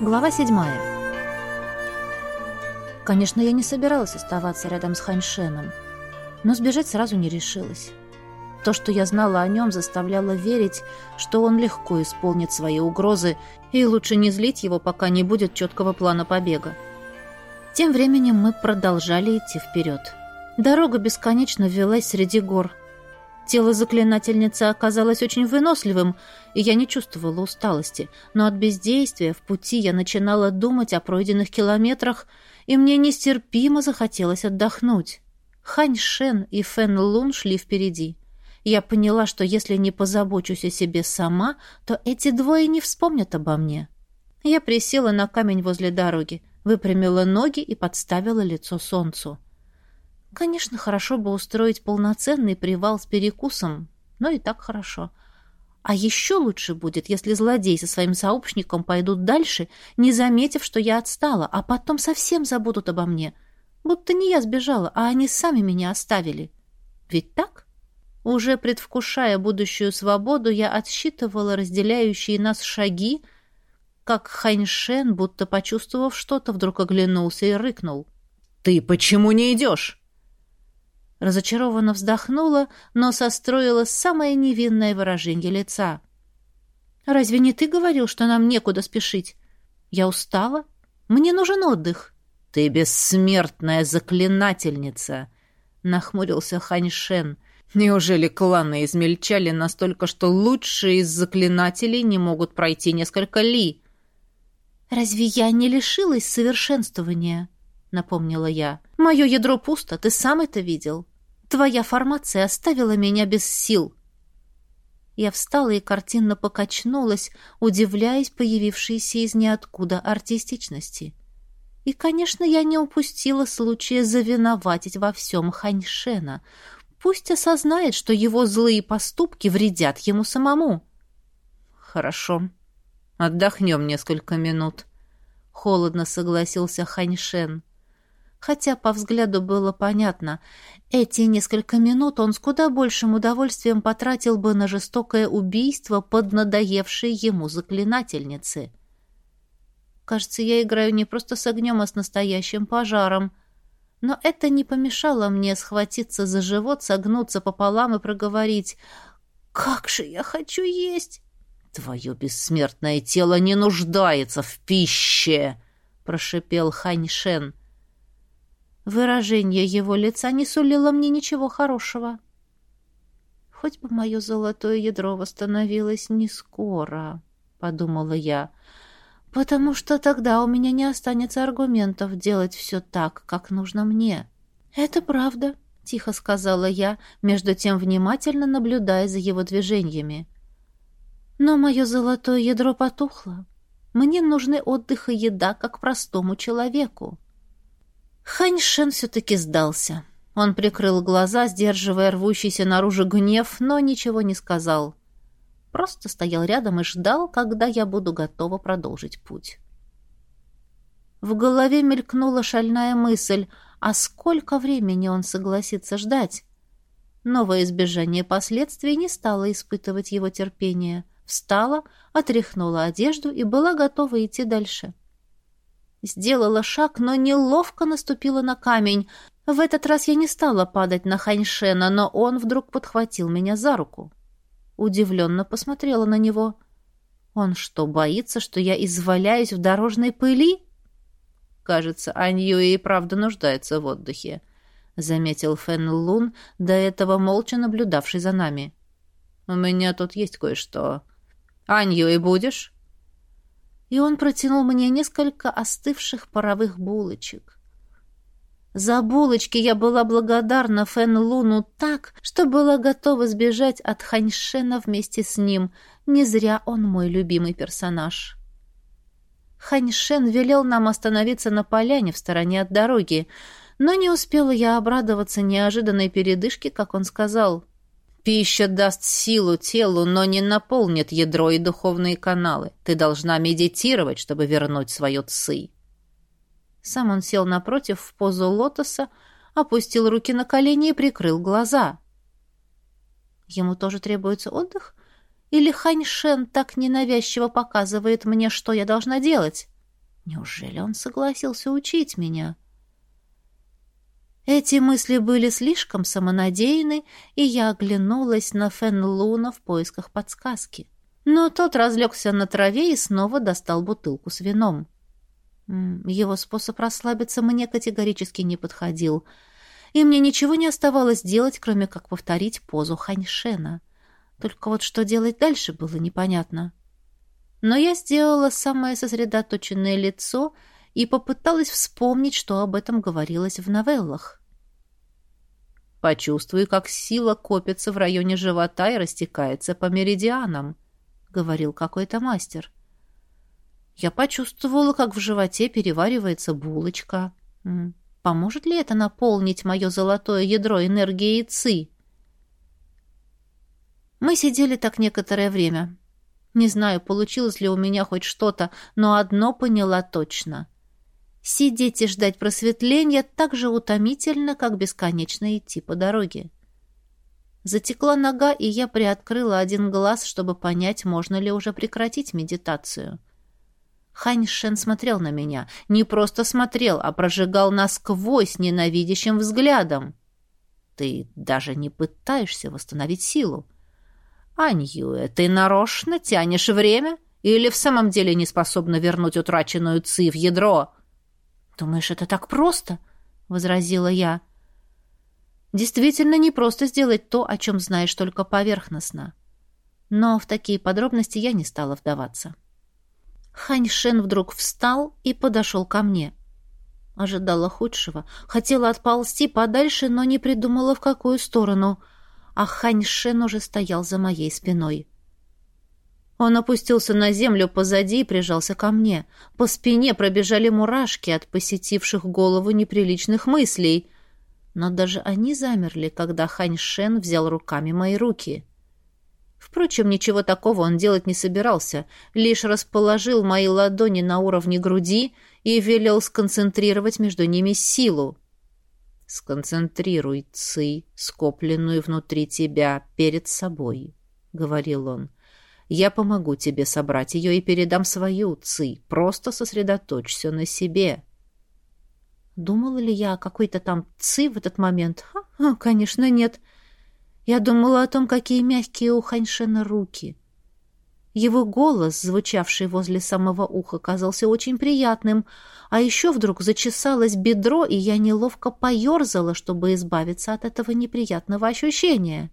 Глава седьмая. Конечно, я не собиралась оставаться рядом с Ханьшеном, но сбежать сразу не решилась. То, что я знала о нем, заставляло верить, что он легко исполнит свои угрозы, и лучше не злить его, пока не будет четкого плана побега. Тем временем мы продолжали идти вперед. Дорога бесконечно велась среди гор. Тело заклинательницы оказалось очень выносливым, и я не чувствовала усталости, но от бездействия в пути я начинала думать о пройденных километрах, и мне нестерпимо захотелось отдохнуть. Хань Шен и Фэн Лун шли впереди. Я поняла, что если не позабочусь о себе сама, то эти двое не вспомнят обо мне. Я присела на камень возле дороги, выпрямила ноги и подставила лицо солнцу. Конечно, хорошо бы устроить полноценный привал с перекусом, но и так хорошо. А еще лучше будет, если злодей со своим сообщником пойдут дальше, не заметив, что я отстала, а потом совсем забудут обо мне. Будто не я сбежала, а они сами меня оставили. Ведь так? Уже предвкушая будущую свободу, я отсчитывала разделяющие нас шаги, как Ханьшен, будто почувствовав что-то, вдруг оглянулся и рыкнул. «Ты почему не идешь?» Разочарованно вздохнула, но состроила самое невинное выражение лица. «Разве не ты говорил, что нам некуда спешить? Я устала. Мне нужен отдых». «Ты бессмертная заклинательница!» — нахмурился Ханьшен. «Неужели кланы измельчали настолько, что лучшие из заклинателей не могут пройти несколько ли?» «Разве я не лишилась совершенствования?» — напомнила я. «Мое ядро пусто, ты сам это видел. Твоя формация оставила меня без сил». Я встала и картинно покачнулась, удивляясь появившейся из ниоткуда артистичности. И, конечно, я не упустила случая завиноватить во всем Ханьшена. Пусть осознает, что его злые поступки вредят ему самому. «Хорошо. Отдохнем несколько минут», — холодно согласился Ханьшен. Хотя по взгляду было понятно, эти несколько минут он с куда большим удовольствием потратил бы на жестокое убийство под надоевшей ему заклинательницы. Кажется, я играю не просто с огнем, а с настоящим пожаром. Но это не помешало мне схватиться за живот, согнуться пополам и проговорить «Как же я хочу есть!» «Твое бессмертное тело не нуждается в пище!» — прошипел Ханьшен. Выражение его лица не сулило мне ничего хорошего. «Хоть бы мое золотое ядро восстановилось не скоро», — подумала я, — потому что тогда у меня не останется аргументов делать все так, как нужно мне. Это правда, тихо сказала я, между тем внимательно наблюдая за его движениями. Но мое золотое ядро потухло. Мне нужны отдых и еда, как простому человеку. Ханьшен все-таки сдался. Он прикрыл глаза, сдерживая рвущийся наружу гнев, но ничего не сказал. Просто стоял рядом и ждал, когда я буду готова продолжить путь. В голове мелькнула шальная мысль, а сколько времени он согласится ждать? Новое избежание последствий не стало испытывать его терпение. Встала, отряхнула одежду и была готова идти дальше. Сделала шаг, но неловко наступила на камень. В этот раз я не стала падать на Ханьшена, но он вдруг подхватил меня за руку удивленно посмотрела на него. «Он что, боится, что я изваляюсь в дорожной пыли?» «Кажется, Аньюи и правда нуждается в отдыхе», — заметил Фэн Лун, до этого молча наблюдавший за нами. «У меня тут есть кое-что. Аньюи будешь?» И он протянул мне несколько остывших паровых булочек. За булочки я была благодарна Фэн Луну так, что была готова сбежать от Ханьшена вместе с ним. Не зря он мой любимый персонаж. Ханьшен велел нам остановиться на поляне в стороне от дороги, но не успела я обрадоваться неожиданной передышке, как он сказал. «Пища даст силу телу, но не наполнит ядро и духовные каналы. Ты должна медитировать, чтобы вернуть свою ци». Сам он сел напротив в позу лотоса, опустил руки на колени и прикрыл глаза. Ему тоже требуется отдых? Или Ханьшен так ненавязчиво показывает мне, что я должна делать? Неужели он согласился учить меня? Эти мысли были слишком самонадеянны, и я оглянулась на Фен Луна в поисках подсказки. Но тот разлегся на траве и снова достал бутылку с вином. Его способ расслабиться мне категорически не подходил, и мне ничего не оставалось делать, кроме как повторить позу Ханьшена. Только вот что делать дальше было непонятно. Но я сделала самое сосредоточенное лицо и попыталась вспомнить, что об этом говорилось в новеллах. «Почувствуй, как сила копится в районе живота и растекается по меридианам», — говорил какой-то мастер. Я почувствовала, как в животе переваривается булочка. Поможет ли это наполнить мое золотое ядро энергией ци? Мы сидели так некоторое время. Не знаю, получилось ли у меня хоть что-то, но одно поняла точно. Сидеть и ждать просветления так же утомительно, как бесконечно идти по дороге. Затекла нога, и я приоткрыла один глаз, чтобы понять, можно ли уже прекратить медитацию. Хань Шен смотрел на меня. Не просто смотрел, а прожигал насквозь ненавидящим взглядом. «Ты даже не пытаешься восстановить силу», «Аньюэ, ты нарочно тянешь время или в самом деле не способна вернуть утраченную ци в ядро?» «Думаешь, это так просто?» — возразила я. «Действительно не просто сделать то, о чем знаешь только поверхностно. Но в такие подробности я не стала вдаваться». Хань Шен вдруг встал и подошел ко мне. Ожидала худшего. Хотела отползти подальше, но не придумала, в какую сторону — а Ханьшен уже стоял за моей спиной. Он опустился на землю позади и прижался ко мне. По спине пробежали мурашки от посетивших голову неприличных мыслей. Но даже они замерли, когда Ханьшен взял руками мои руки. Впрочем, ничего такого он делать не собирался, лишь расположил мои ладони на уровне груди и велел сконцентрировать между ними силу. «Сконцентрируй ци, скопленную внутри тебя, перед собой», — говорил он. «Я помогу тебе собрать ее и передам свою ци. Просто сосредоточься на себе». Думала ли я о какой-то там ци в этот момент? Ха, конечно, нет. Я думала о том, какие мягкие у Ханьшена руки. Его голос, звучавший возле самого уха, казался очень приятным, а еще вдруг зачесалось бедро, и я неловко поерзала, чтобы избавиться от этого неприятного ощущения.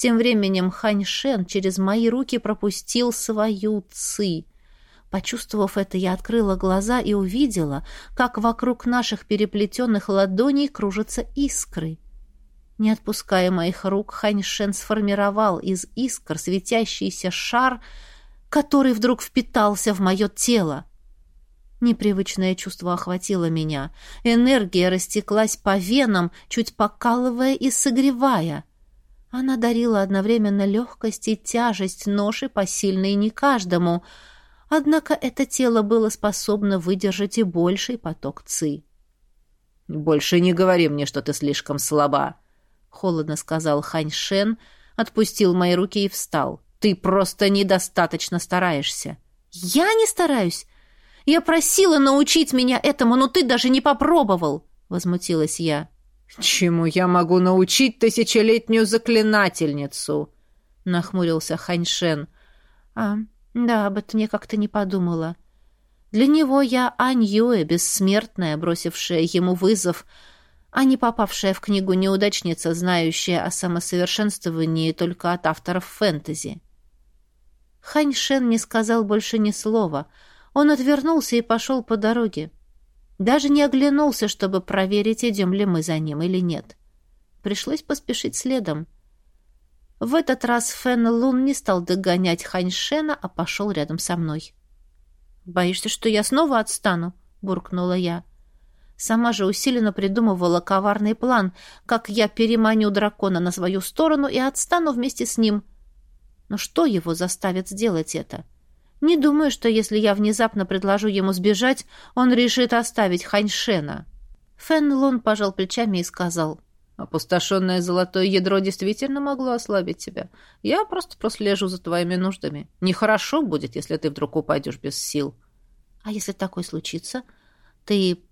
Тем временем Хань Шен через мои руки пропустил свою ци. Почувствовав это, я открыла глаза и увидела, как вокруг наших переплетенных ладоней кружатся искры — не отпуская моих рук, Ханьшен сформировал из искр светящийся шар, который вдруг впитался в мое тело. Непривычное чувство охватило меня. Энергия растеклась по венам, чуть покалывая и согревая. Она дарила одновременно легкость и тяжесть ноши, посильной не каждому. Однако это тело было способно выдержать и больший поток ци. «Больше не говори мне, что ты слишком слаба», — холодно сказал Хань Шен, отпустил мои руки и встал. «Ты просто недостаточно стараешься». «Я не стараюсь. Я просила научить меня этому, но ты даже не попробовал», — возмутилась я. «Чему я могу научить тысячелетнюю заклинательницу?» — нахмурился Хань Шен. «А, да, об этом я как-то не подумала. Для него я Ань Юэ, бессмертная, бросившая ему вызов, — а не попавшая в книгу неудачница, знающая о самосовершенствовании только от авторов фэнтези. Хань Шен не сказал больше ни слова. Он отвернулся и пошел по дороге. Даже не оглянулся, чтобы проверить, идем ли мы за ним или нет. Пришлось поспешить следом. В этот раз Фэн Лун не стал догонять Хань Шена, а пошел рядом со мной. «Боишься, что я снова отстану?» — буркнула я. Сама же усиленно придумывала коварный план, как я переманю дракона на свою сторону и отстану вместе с ним. Но что его заставит сделать это? Не думаю, что если я внезапно предложу ему сбежать, он решит оставить Ханьшена. Фэн Лун пожал плечами и сказал, «Опустошенное золотое ядро действительно могло ослабить тебя. Я просто прослежу за твоими нуждами. Нехорошо будет, если ты вдруг упадешь без сил». А если такое случится, ты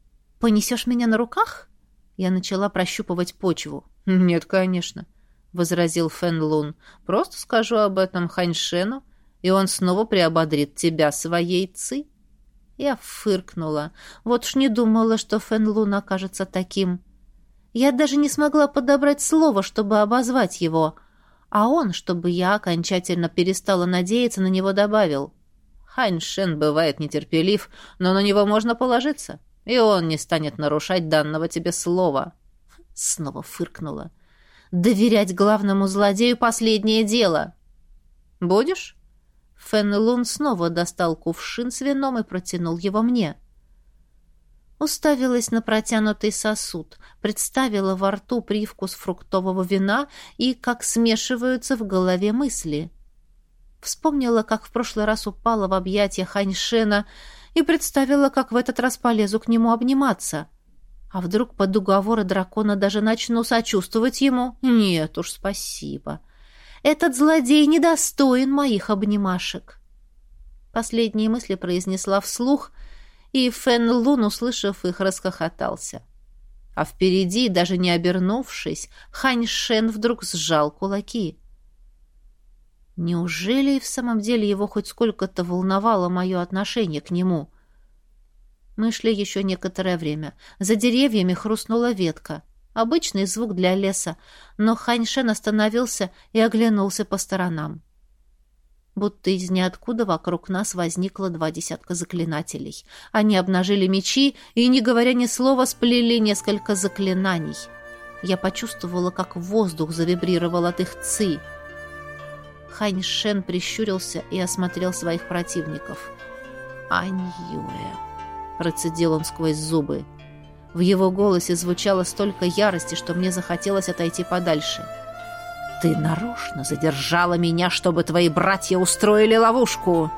понесешь меня на руках? Я начала прощупывать почву. Нет, конечно, возразил Фэн Лун. Просто скажу об этом Ханьшену, и он снова приободрит тебя своей ци. Я фыркнула. Вот уж не думала, что Фэн Лун окажется таким. Я даже не смогла подобрать слово, чтобы обозвать его. А он, чтобы я окончательно перестала надеяться, на него добавил. Хань Шен бывает нетерпелив, но на него можно положиться, и он не станет нарушать данного тебе слова. Снова фыркнула. Доверять главному злодею — последнее дело. Будешь? Фэн Лун снова достал кувшин с вином и протянул его мне. — Уставилась на протянутый сосуд, представила во рту привкус фруктового вина и как смешиваются в голове мысли. Вспомнила, как в прошлый раз упала в объятия Ханьшена и представила, как в этот раз полезу к нему обниматься. А вдруг под уговоры дракона даже начну сочувствовать ему? Нет уж, спасибо. Этот злодей недостоин моих обнимашек. Последние мысли произнесла вслух — и Фэн Лун, услышав их, расхохотался. А впереди, даже не обернувшись, Хань Шен вдруг сжал кулаки. Неужели и в самом деле его хоть сколько-то волновало мое отношение к нему? Мы шли еще некоторое время. За деревьями хрустнула ветка. Обычный звук для леса, но Хань Шен остановился и оглянулся по сторонам будто из ниоткуда вокруг нас возникло два десятка заклинателей. Они обнажили мечи и, не говоря ни слова, сплели несколько заклинаний. Я почувствовала, как воздух завибрировал от их ци. Хань Шен прищурился и осмотрел своих противников. «Аньюэ», — процедил он сквозь зубы. В его голосе звучало столько ярости, что мне захотелось отойти подальше. «Ты нарочно задержала меня, чтобы твои братья устроили ловушку!»